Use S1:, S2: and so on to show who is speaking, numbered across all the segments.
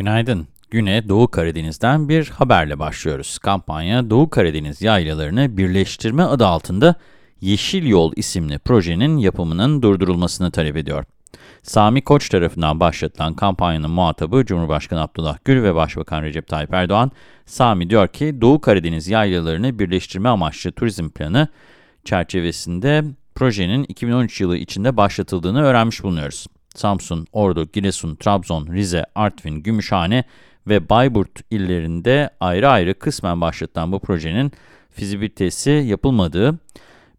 S1: Günaydın. Güne Doğu Karadeniz'den bir haberle başlıyoruz. Kampanya Doğu Karadeniz yaylalarını birleştirme adı altında Yeşil Yol isimli projenin yapımının durdurulmasını talep ediyor. Sami Koç tarafından başlatılan kampanyanın muhatabı Cumhurbaşkanı Abdullah Gül ve Başbakan Recep Tayyip Erdoğan. Sami diyor ki Doğu Karadeniz yaylalarını birleştirme amaçlı turizm planı çerçevesinde projenin 2013 yılı içinde başlatıldığını öğrenmiş bulunuyoruz. Samsun, Ordu, Giresun, Trabzon, Rize, Artvin, Gümüşhane ve Bayburt illerinde ayrı ayrı kısmen başlatılan bu projenin fizibilitesi yapılmadığı,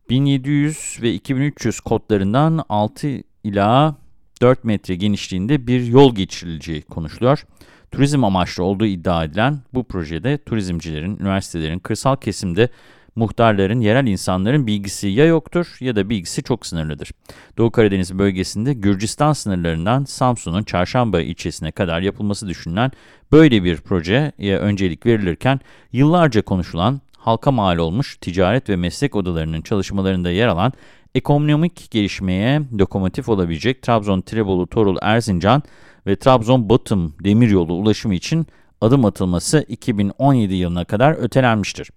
S1: 1700 ve 2300 kodlarından 6 ila 4 metre genişliğinde bir yol geçirileceği konuşuluyor. Turizm amaçlı olduğu iddia edilen bu projede turizmcilerin, üniversitelerin, kırsal kesimde muhtarların, yerel insanların bilgisi ya yoktur ya da bilgisi çok sınırlıdır. Doğu Karadeniz bölgesinde Gürcistan sınırlarından Samsun'un Çarşamba ilçesine kadar yapılması düşünülen böyle bir projeye öncelik verilirken yıllarca konuşulan, halka mal olmuş ticaret ve meslek odalarının çalışmalarında yer alan ekonomik gelişmeye lokomotif olabilecek Trabzon, Tirebolu, Torul, Erzincan ve Trabzon-Batım demiryolu ulaşımı için adım atılması 2017 yılına kadar ötelenmiştir.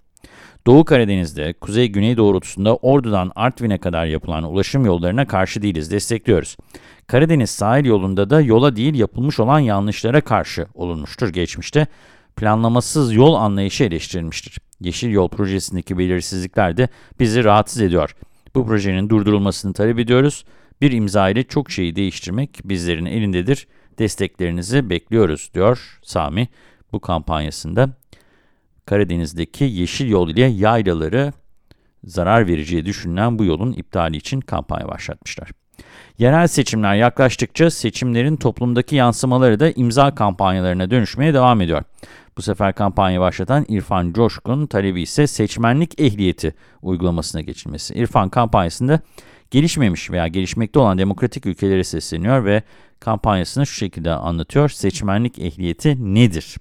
S1: Doğu Karadeniz'de, kuzey-güney doğrultusunda Ordu'dan Artvin'e kadar yapılan ulaşım yollarına karşı değiliz, destekliyoruz. Karadeniz sahil yolunda da yola değil yapılmış olan yanlışlara karşı olunmuştur geçmişte. Planlamasız yol anlayışı eleştirilmiştir. Yeşil Yol projesindeki belirsizlikler de bizi rahatsız ediyor. Bu projenin durdurulmasını talep ediyoruz. Bir imza ile çok şeyi değiştirmek bizlerin elindedir. Desteklerinizi bekliyoruz, diyor Sami bu kampanyasında. Karadeniz'deki yeşil yol ile yaylaları zarar vereceği düşünülen bu yolun iptali için kampanya başlatmışlar. Yerel seçimler yaklaştıkça seçimlerin toplumdaki yansımaları da imza kampanyalarına dönüşmeye devam ediyor. Bu sefer kampanya başlatan İrfan Coşkun talebi ise seçmenlik ehliyeti uygulamasına geçilmesi. İrfan kampanyasında gelişmemiş veya gelişmekte olan demokratik ülkelere sesleniyor ve kampanyasını şu şekilde anlatıyor. Seçmenlik ehliyeti nedir?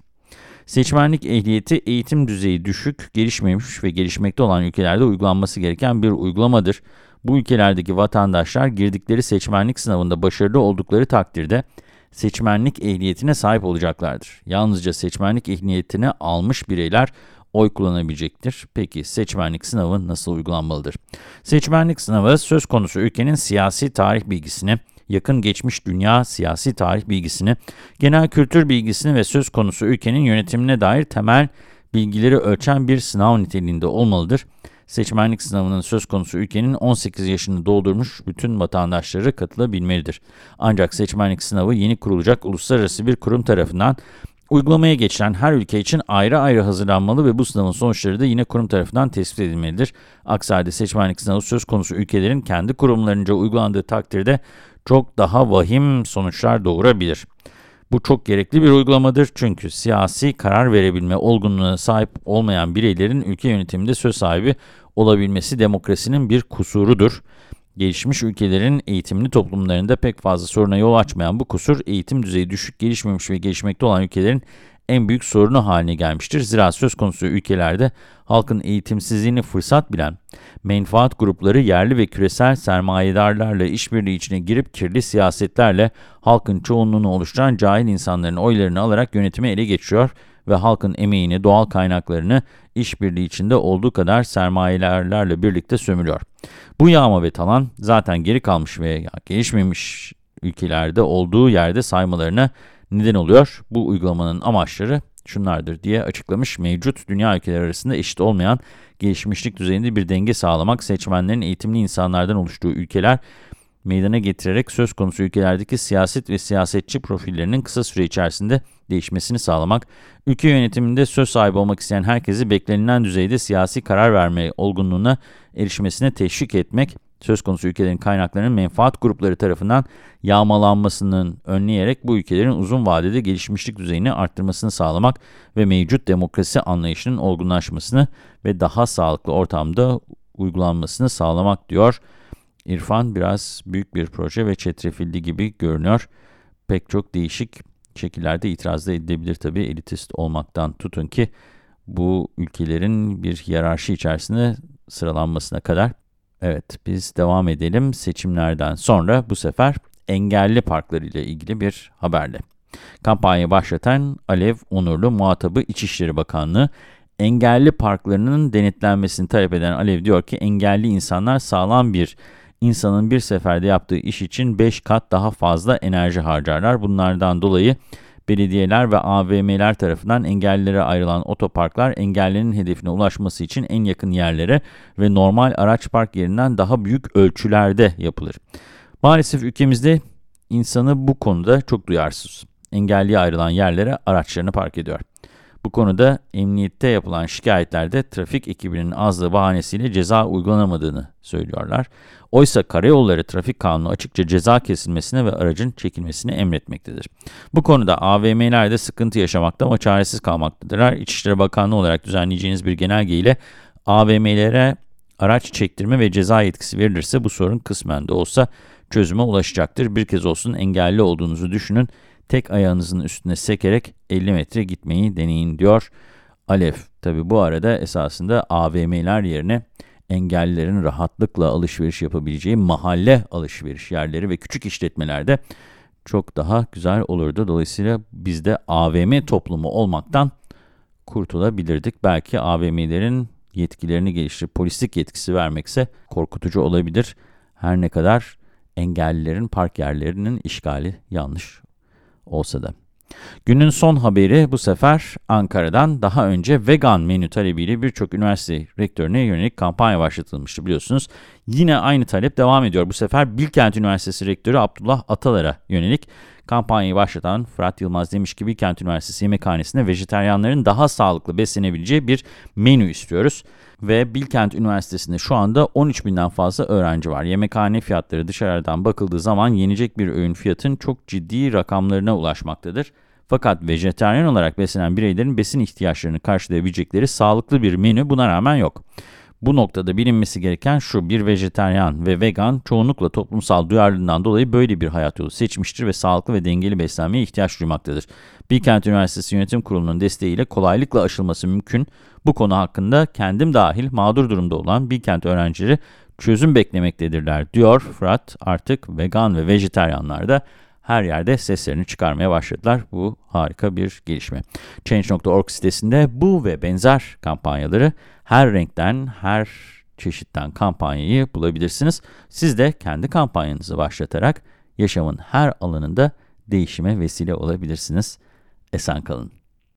S1: Seçmenlik ehliyeti eğitim düzeyi düşük, gelişmemiş ve gelişmekte olan ülkelerde uygulanması gereken bir uygulamadır. Bu ülkelerdeki vatandaşlar girdikleri seçmenlik sınavında başarılı oldukları takdirde seçmenlik ehliyetine sahip olacaklardır. Yalnızca seçmenlik ehliyetini almış bireyler oy kullanabilecektir. Peki seçmenlik sınavı nasıl uygulanmalıdır? Seçmenlik sınavı söz konusu ülkenin siyasi tarih bilgisini, yakın geçmiş dünya siyasi tarih bilgisini, genel kültür bilgisini ve söz konusu ülkenin yönetimine dair temel bilgileri ölçen bir sınav niteliğinde olmalıdır. Seçmenlik sınavının söz konusu ülkenin 18 yaşını doldurmuş bütün vatandaşları katılabilmelidir. Ancak seçmenlik sınavı yeni kurulacak uluslararası bir kurum tarafından Uygulamaya geçilen her ülke için ayrı ayrı hazırlanmalı ve bu sınavın sonuçları da yine kurum tarafından tespit edilmelidir. Aksi halde seçmenlik sınavı söz konusu ülkelerin kendi kurumlarınca uygulandığı takdirde çok daha vahim sonuçlar doğurabilir. Bu çok gerekli bir uygulamadır çünkü siyasi karar verebilme olgunluğuna sahip olmayan bireylerin ülke yönetiminde söz sahibi olabilmesi demokrasinin bir kusurudur. Gelişmiş ülkelerin eğitimli toplumlarında pek fazla soruna yol açmayan bu kusur, eğitim düzeyi düşük, gelişmemiş ve gelişmekte olan ülkelerin en büyük sorunu haline gelmiştir. Zira söz konusu ülkelerde halkın eğitimsizliğini fırsat bilen, menfaat grupları yerli ve küresel sermayedarlarla işbirliği içine girip kirli siyasetlerle halkın çoğunluğunu oluşturan cahil insanların oylarını alarak yönetimi ele geçiriyor ve halkın emeğini, doğal kaynaklarını işbirliği içinde olduğu kadar sermayelerle birlikte sömürüyor. Bu yağma ve talan zaten geri kalmış ve gelişmemiş ülkelerde olduğu yerde saymalarına neden oluyor. Bu uygulamanın amaçları şunlardır diye açıklamış. Mevcut dünya ülkeleri arasında eşit olmayan gelişmişlik düzeyinde bir denge sağlamak, seçmenlerin eğitimli insanlardan oluştuğu ülkeler meydana getirerek söz konusu ülkelerdeki siyaset ve siyasetçi profillerinin kısa süre içerisinde değişmesini sağlamak, ülke yönetiminde söz sahibi olmak isteyen herkesi beklenilen düzeyde siyasi karar verme olgunluğuna erişmesine teşvik etmek, söz konusu ülkelerin kaynaklarının menfaat grupları tarafından yağmalanmasının önleyerek bu ülkelerin uzun vadede gelişmişlik düzeyini arttırmasını sağlamak ve mevcut demokrasi anlayışının olgunlaşmasını ve daha sağlıklı ortamda uygulanmasını sağlamak diyor. İrfan biraz büyük bir proje ve çetrefilli gibi görünüyor. Pek çok değişik şekillerde itiraz da edilebilir tabii elitist olmaktan tutun ki bu ülkelerin bir hiyerarşi içerisinde sıralanmasına kadar. Evet biz devam edelim seçimlerden sonra bu sefer engelli parkları ile ilgili bir haberle. Kampanyayı başlatan Alev Onurlu muhatabı İçişleri Bakanlığı, engelli parklarının denetlenmesini talep eden Alev diyor ki engelli insanlar sağlam bir insanın bir seferde yaptığı iş için 5 kat daha fazla enerji harcarlar. Bunlardan dolayı belediyeler ve AVM'ler tarafından engellilere ayrılan otoparklar engellinin hedefine ulaşması için en yakın yerlere ve normal araç park yerinden daha büyük ölçülerde yapılır. Maalesef ülkemizde insanı bu konuda çok duyarsız. Engelliye ayrılan yerlere araçlarını park ediyor. Bu konuda emniyette yapılan şikayetlerde trafik ekibinin azlığı bahanesiyle ceza uygulanamadığını söylüyorlar. Oysa karayolları trafik kanunu açıkça ceza kesilmesine ve aracın çekilmesini emretmektedir. Bu konuda AVM'lerde sıkıntı yaşamakta ama çaresiz kalmaktadırlar. İçişleri Bakanlığı olarak düzenleyeceğiniz bir genelge ile AVM'lere araç çektirme ve ceza yetkisi verilirse bu sorun kısmen de olsa çözüme ulaşacaktır. Bir kez olsun engelli olduğunuzu düşünün tek ayağınızın üstüne sekerek 50 metre gitmeyi deneyin diyor Alev. Tabi bu arada esasında AVM'ler yerine engellilerin rahatlıkla alışveriş yapabileceği mahalle alışveriş yerleri ve küçük işletmelerde çok daha güzel olurdu. Dolayısıyla biz de AVM toplumu olmaktan kurtulabilirdik. Belki AVM'lerin yetkilerini geliştirip polislik yetkisi vermekse korkutucu olabilir. Her ne kadar engellilerin park yerlerinin işgali yanlış olsa da. Günün son haberi bu sefer Ankara'dan daha önce vegan menü talebiyle birçok üniversite rektörüne yönelik kampanya başlatılmıştı biliyorsunuz. Yine aynı talep devam ediyor. Bu sefer Bilkent Üniversitesi Rektörü Abdullah Atalar'a yönelik kampanyayı başlatan Fırat Yılmaz demiş ki Bilkent Üniversitesi yemekhanesinde vejeteryanların daha sağlıklı beslenebileceği bir menü istiyoruz. Ve Bilkent Üniversitesi'nde şu anda 13 binden fazla öğrenci var. Yemekhane fiyatları dışarıdan bakıldığı zaman yenecek bir öğün fiyatın çok ciddi rakamlarına ulaşmaktadır. Fakat vejeteryan olarak beslenen bireylerin besin ihtiyaçlarını karşılayabilecekleri sağlıklı bir menü buna rağmen yok. Bu noktada bilinmesi gereken şu, bir vejeteryan ve vegan çoğunlukla toplumsal duyarlılığından dolayı böyle bir hayat yolu seçmiştir ve sağlıklı ve dengeli beslenmeye ihtiyaç duymaktadır. Bilkent Üniversitesi Yönetim Kurulu'nun desteğiyle kolaylıkla aşılması mümkün. Bu konu hakkında kendim dahil mağdur durumda olan Bilkent öğrencileri çözüm beklemektedirler diyor Fırat. Artık vegan ve vejeteryanlar da her yerde seslerini çıkarmaya başladılar. Bu harika bir gelişme. Change.org sitesinde bu ve benzer kampanyaları her renkten, her çeşitten kampanyayı bulabilirsiniz. Siz de kendi kampanyanızı başlatarak yaşamın her alanında değişime vesile olabilirsiniz. Esen kalın.